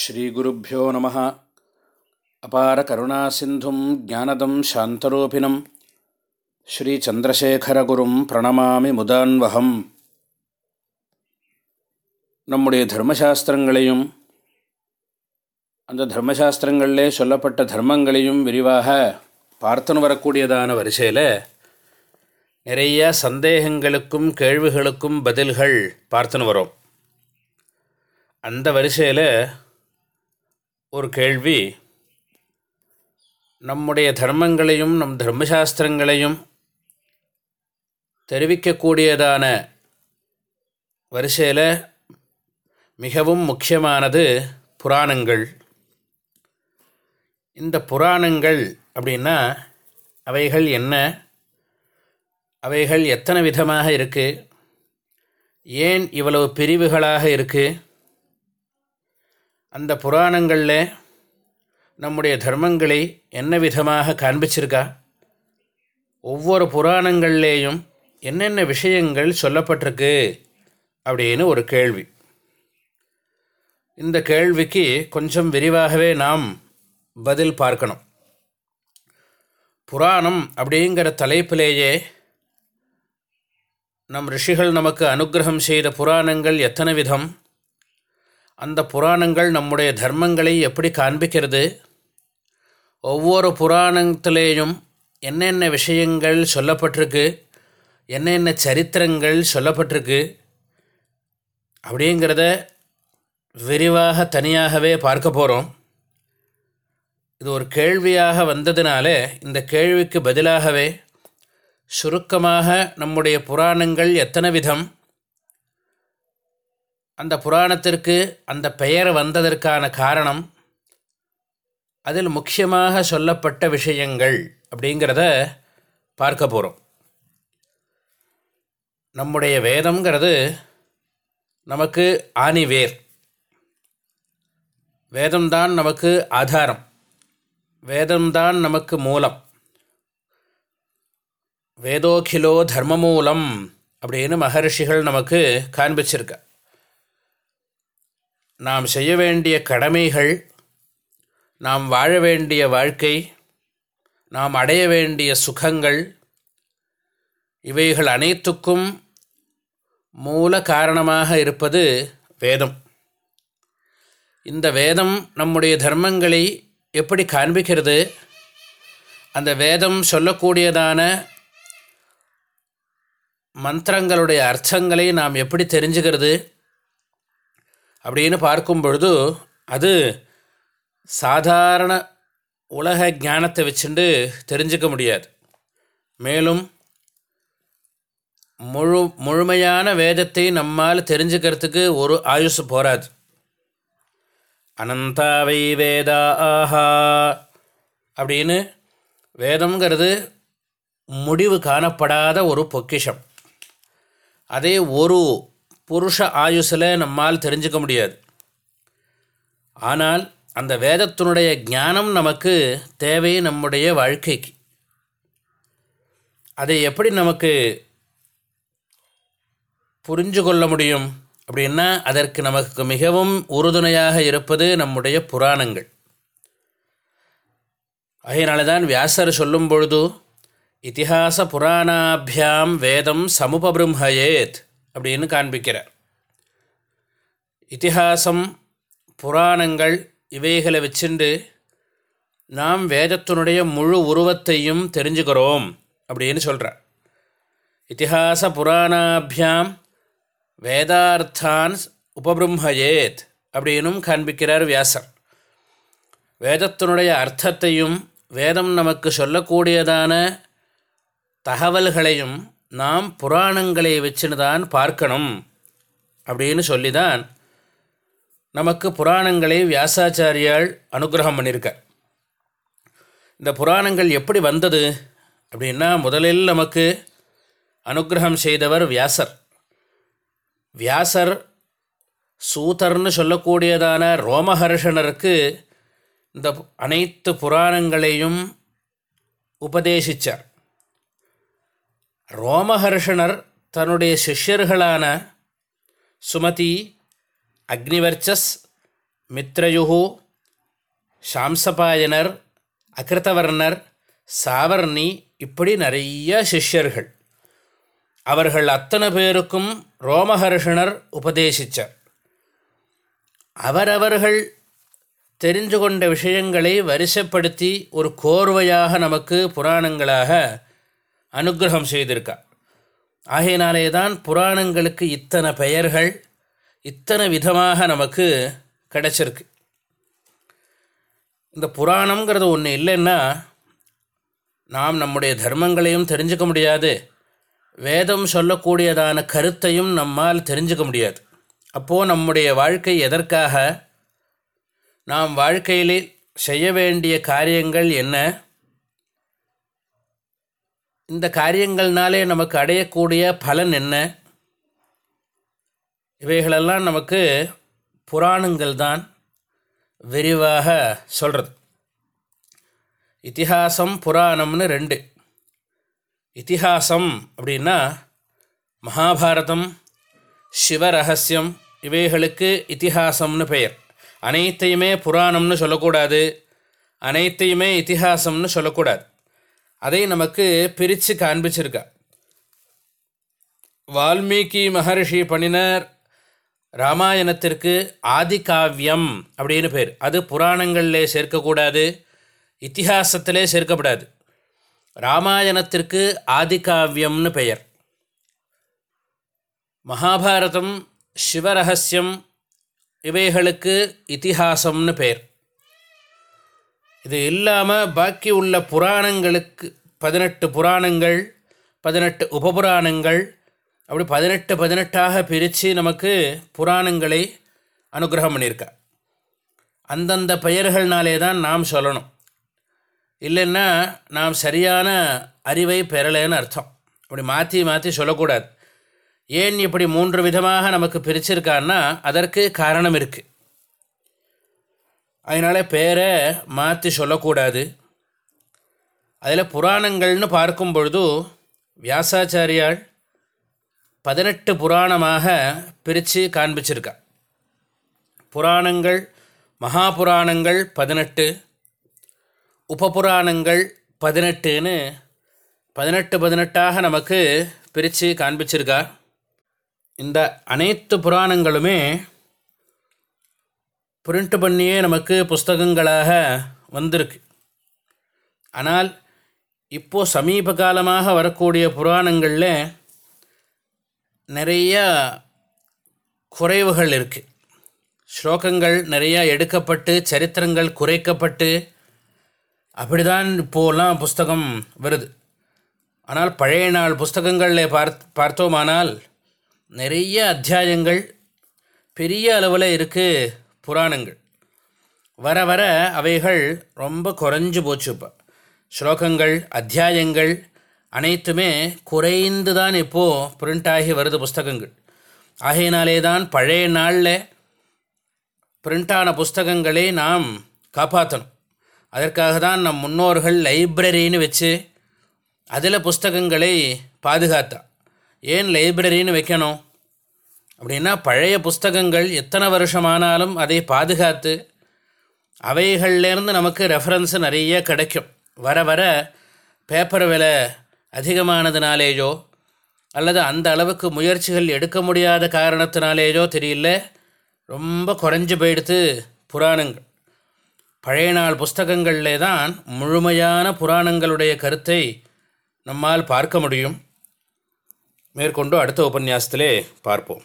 ஸ்ரீகுருப்போ நம. அபார கருணா சிந்தும் ஜானதம் சாந்தரூபிணம். ஸ்ரீச்சந்திரசேகரகுரும் பிரணமாமி முதான்வகம். நம்முடைய தர்மசாஸ்திரங்களையும் அந்த தர்மசாஸ்திரங்களிலே சொல்லப்பட்ட தர்மங்களையும் விரிவாக பார்த்துன்னு வரக்கூடியதான வரிசையில் நிறைய சந்தேகங்களுக்கும் கேள்விகளுக்கும் பதில்கள் பார்த்துன்னு வரோம். அந்த வரிசையில் ஒரு கேள்வி. நம்முடைய தர்மங்களையும் நம் தர்மசாஸ்திரங்களையும் தெரிவிக்கக்கூடியதான வரிசையில் மிகவும் முக்கியமானது புராணங்கள். இந்த புராணங்கள் அப்படின்னா அவைகள் என்ன? அவைகள் எத்தனை விதமாக இருக்குது ஏன் இவ்வளவு பிரிவுகளாக இருக்குது அந்த புராணங்களில் நம்முடைய தர்மங்களை என்ன விதமாக காண்பிச்சிருக்கா? ஒவ்வொரு புராணங்கள்லேயும் என்னென்ன விஷயங்கள் சொல்லப்பட்டிருக்கு அப்படின்னு ஒரு கேள்வி. இந்த கேள்விக்கு கொஞ்சம் விரிவாகவே நாம் பதில் பார்க்கணும். புராணம் அப்படிங்கிற தலைப்பிலேயே நம் ரிஷிகள் நமக்கு அனுகிரகம் செய்த புராணங்கள் எத்தனை விதம்? அந்த புராணங்கள் நம்முடைய தர்மங்களை எப்படி காண்பிக்கிறது? ஒவ்வொரு புராணத்திலேயும் என்னென்ன விஷயங்கள் சொல்லப்பட்டிருக்கு? என்னென்ன சரித்திரங்கள் சொல்லப்பட்டிருக்கு? அப்படிங்கிறத விரிவாக தனியாகவே பார்க்க போகிறோம் இது ஒரு கேள்வியாக வந்ததுனால இந்த கேள்விக்கு பதிலாகவே சுருக்கமாக நம்முடைய புராணங்கள் எத்தனை விதம்? அந்த புராணத்திற்கு அந்த பெயர் வந்ததற்கான காரணம் அதில் முக்கியமாக சொல்லப்பட்ட விஷயங்கள் அப்படிங்கிறத பார்க்க போகிறோம் நம்முடைய வேதம்ங்கிறது நமக்கு ஆணிவேர். வேதம்தான் நமக்கு ஆதாரம். வேதம்தான் நமக்கு மூலம். வேதோகிலோ தர்மமூலம் அப்படின்னு மகர்ஷிகள் நமக்கு காண்பிச்சிருக்கா. நாம் செய்ய வேண்டிய கடமைகள் நாம் வாழ வேண்டிய வாழ்க்கை நாம் அடைய வேண்டிய சுகங்கள் இவைகள் அனைத்துக்கும் மூல காரணமாக இருப்பது வேதம். இந்த வேதம் நம்முடைய தர்மங்களை எப்படி காண்பிக்கிறது? அந்த வேதம் சொல்லக்கூடியதான மந்திரங்களுடைய அர்த்தங்களை நாம் எப்படி தெரிஞ்சுக்கிறது? அப்படின்னு பார்க்கும் பொழுது அது சாதாரண உலக ஞானத்தை வச்சுட்டு தெரிஞ்சுக்க முடியாது. மேலும் முழு முழுமையான வேதத்தை நம்மால் தெரிஞ்சுக்கிறதுக்கு ஒரு ஆயுசு போராது. அனந்தாவை வேதா ஆஹா அப்படின்னு வேதம்ங்கிறது முடிவு காணப்படாத ஒரு பொக்கிஷம். அதே ஒரு புருஷ ஆயுசில் நம்மால் தெரிஞ்சுக்க முடியாது. ஆனால் அந்த வேதத்தினுடைய ஞானம் நமக்கு தேவை நம்முடைய வாழ்க்கைக்கு. அதை எப்படி நமக்கு புரிஞ்சு கொள்ள முடியும்? அப்படின்னா அதற்கு நமக்கு மிகவும் உறுதுணையாக இருப்பது நம்முடைய புராணங்கள். அதனால தான் வியாசர் சொல்லும் பொழுது இத்திஹாச புராணாபியாம் வேதம் சமுபபிரம்ஹயேத். அப்படின்னு காண்பிக்கிறார். இத்திஹாசம் புராணங்கள் இவைகளை வச்சுண்டு நாம் வேதத்தினுடைய முழு உருவத்தையும் தெரிஞ்சுக்கிறோம் அப்படின்னு சொல்கிறார் இத்திஹாச புராணாபியாம் வேதார்த்தான் உபபிரம்மயேத் அப்படின்னும் காண்பிக்கிறார் வியாசர். வேதத்தினுடைய அர்த்தத்தையும் வேதம் நமக்கு சொல்லக்கூடியதான தகவல்களையும் நாம் புராணங்களை வச்சுன்னு தான் பார்க்கணும் அப்படின்னு சொல்லி தான் நமக்கு புராணங்களை வியாசாச்சாரியால் அனுகிரகம் பண்ணியிருக்கார் இந்த புராணங்கள் எப்படி வந்தது அப்படின்னா முதலில் நமக்கு அனுகிரகம் செய்தவர் வியாசர். வியாசர் சூதர்னு சொல்லக்கூடியதான ரோமஹர்ஷனருக்கு இந்த அனைத்து புராணங்களையும் உபதேசித்தார் ரோமஹர்ஷனர் தன்னுடைய சிஷ்யர்களான சுமதி அக்னிவர்ச்சஸ் மித்ரயுகு சாம்சபாயனர் அகிருத்தவர்ணர் சாவர்ணி இப்படி நிறைய சிஷ்யர்கள். அவர்கள் அத்தனை பேருக்கும் ரோமஹர்ஷனர் உபதேசித்தார் அவரவர்கள் தெரிஞ்சு கொண்ட விஷயங்களை வரிசைப்படுத்தி ஒரு கோர்வையாக நமக்கு புராணங்களாக அனுகிரகம் செய்திருக்கா. ஆகையினாலே தான் புராணங்களுக்கு இத்தனை பெயர்கள் இத்தனை விதமாக நமக்கு கிடச்சிருக்கு. இந்த புராணங்கிறது ஒன்று இல்லைன்னா நாம் நம்முடைய தர்மங்களையும் தெரிஞ்சுக்க முடியாது. வேதம் சொல்லக்கூடியதான கருத்தையும் நம்மால் தெரிஞ்சுக்க முடியாது. அப்போது நம்முடைய வாழ்க்கை எதற்காக? நாம் வாழ்க்கையிலே செய்ய வேண்டிய காரியங்கள் என்ன? இந்த காரியங்கள்னாலே நமக்கு அடையக்கூடிய பலன் என்ன? இவைகளெல்லாம் நமக்கு புராணங்கள் தான் விரிவாக சொல்கிறது இத்திஹாசம் புராணம்னு ரெண்டு. இத்திஹாசம் அப்படின்னா மகாபாரதம் சிவரகசியம் இவைகளுக்கு இத்திஹாசம்னு பெயர். அனைத்தையுமே புராணம்னு சொல்லக்கூடாது. அனைத்தையுமே இத்திஹாசம்னு சொல்லக்கூடாது. அதை நமக்கு பிரித்து காண்பிச்சிருக்கா. வால்மீகி மகர்ஷி பண்ணினர் ராமாயணத்திற்கு ஆதிகாவியம் அப்படின்னு பேர். அது புராணங்களில் சேர்க்கக்கூடாது இத்திஹாசத்திலே சேர்க்கப்படாது. ராமாயணத்திற்கு ஆதிகாவியம்னு பெயர். மகாபாரதம் சிவரகசியம் இவைகளுக்கு இத்திஹாசம்னு பெயர் இது இல்லாமல் பாக்கி உள்ள புராணங்களுக்கு பதினெட்டு புராணங்கள் பதினெட்டு உபபுராணங்கள் அப்படி பதினெட்டு பதினெட்டாக பிரித்து நமக்கு புராணங்களை அனுகிரகம் பண்ணியிருக்கா. அந்தந்த பெயர்கள்னாலே தான் நாம் சொல்லணும். இல்லைன்னா நாம் சரியான அறிவை பெறலைன்னு அர்த்தம். அப்படி மாற்றி மாற்றி சொல்லக்கூடாது. ஏன் இப்படி மூன்று விதமாக நமக்கு பிரிச்சிருக்கான்னா அதற்கு காரணம் இருக்குது அதனால் பேரை மாற்றி சொல்லக்கூடாது. அதில் புராணங்கள்னு பார்க்கும் பொழுது வியாசாச்சாரியால் பதினெட்டு புராணமாக பிரித்து காண்பிச்சிருக்கா. புராணங்கள் மகாபுராணங்கள் பதினெட்டு உபபுராணங்கள் பதினெட்டுன்னு பதினெட்டு பதினெட்டாக நமக்கு பிரித்து காண்பிச்சிருக்கா. இந்த அனைத்து புராணங்களுமே பிரிண்ட் பண்ணியே நமக்கு புஸ்தகங்களாக வந்திருக்கு. ஆனால் இப்போது சமீப காலமாக வரக்கூடிய புராணங்களில் நிறைய குறைவுகள் இருக்குது ஸ்லோகங்கள் நிறையா எடுக்கப்பட்டு சரித்திரங்கள் குறைக்கப்பட்டு அப்படி தான் இப்போலாம் புஸ்தகம் வருது. ஆனால் பழைய நாள் புஸ்தகங்களில் பார்த் பார்த்தோமானால் நிறைய அத்தியாயங்கள் பெரிய அளவில் இருக்குது புராணங்கள். வர வர அவைகள் ரொம்ப குறைஞ்சு போச்சு இப்போ. ஸ்லோகங்கள் அத்தியாயங்கள் அனைத்துமே குறைந்து தான் இப்போது பிரிண்ட் ஆகி வருது புஸ்தகங்கள். ஆகையினாலே தான் பழைய நாளில் பிரிண்டான புஸ்தகங்களை நாம் காப்பாற்றணும் அதற்காக தான் நம் முன்னோர்கள் லைப்ரரின்னு வச்சு அதில் புஸ்தகங்களை பாதுகாத்தா. ஏன் லைப்ரரின்னு வைக்கணும்? அப்படின்னா பழைய புஸ்தகங்கள் எத்தனை வருஷமானாலும் அதை பாதுகாத்து அவைகள்லேருந்து நமக்கு ரெஃபரன்ஸு நிறைய கிடைக்கும். வர வர பேப்பர் விலை அதிகமானதுனாலேயோ அல்லது அந்த அளவுக்கு முயற்சிகள் எடுக்க முடியாத காரணத்தினாலேயோ தெரியல ரொம்ப குறைஞ்சி போயிடுத்து புராணங்கள். பழைய நாள் புஸ்தகங்களிலே தான் முழுமையான புராணங்களுடைய கருத்தை நம்மால் பார்க்க முடியும். மேற்கொண்டு அடுத்த உபன்யாசத்திலே பார்ப்போம்.